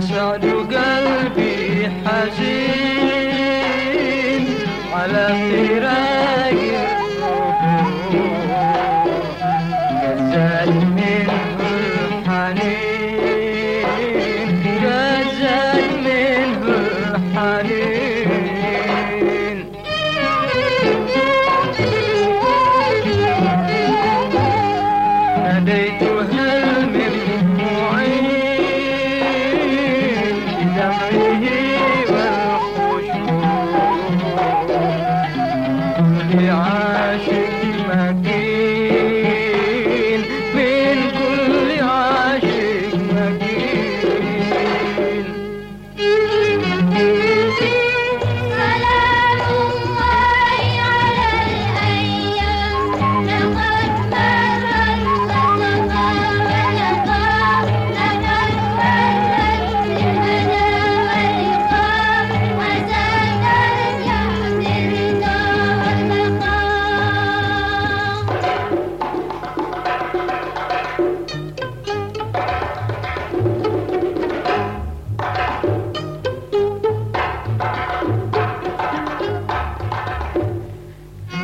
Yes, I do, girl.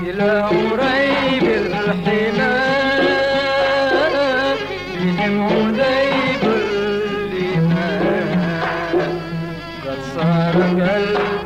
إلى قريب الحمام بهم مذيب الليمان قد صار قلبي